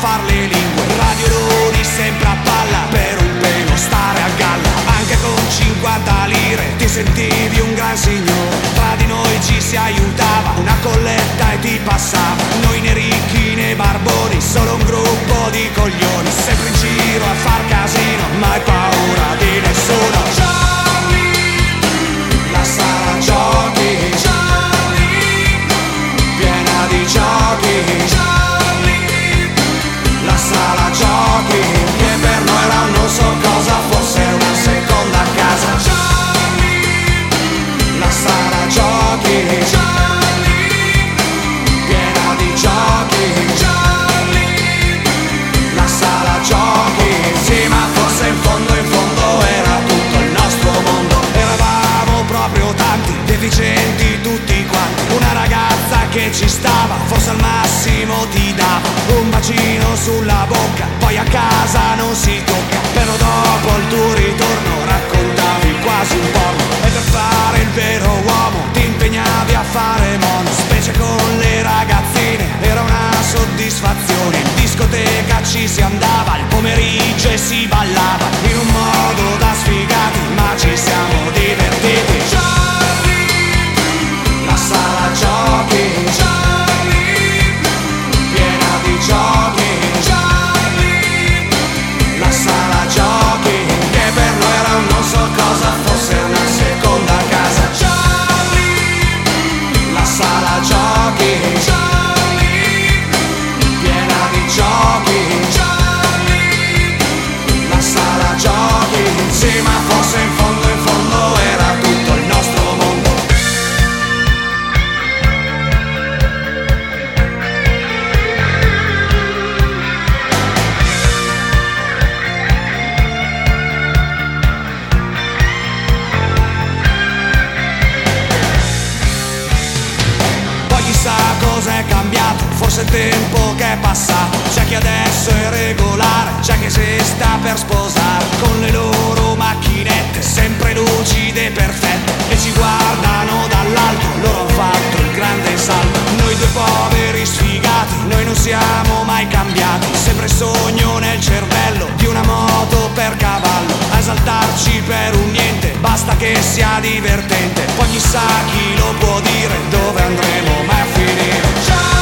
corso a al massimo ti dava Un bacino sulla bocca, poi a casa non si tocca Però dopo il tuo ritorno raccontavi quasi un porno E per fare il vero uomo ti impegnavi a fare mono Specie con le ragazzine, era una soddisfazione. In discoteca ci si andava, il pomeriggio e si ballava il tempo che è passato c'è chi adesso è regolare, c'è chi si sta per sposare con le loro macchinette, sempre lucide e perfette, e ci guardano dall'alto, loro hanno fatto il grande salto, noi due poveri sfigati, noi non siamo mai cambiati, sempre sogno nel cervello di una moto per cavallo, a esaltarci per un niente, basta che sia divertente, poi chissà chi lo può dire, dove andremo mai a finire. Ciao!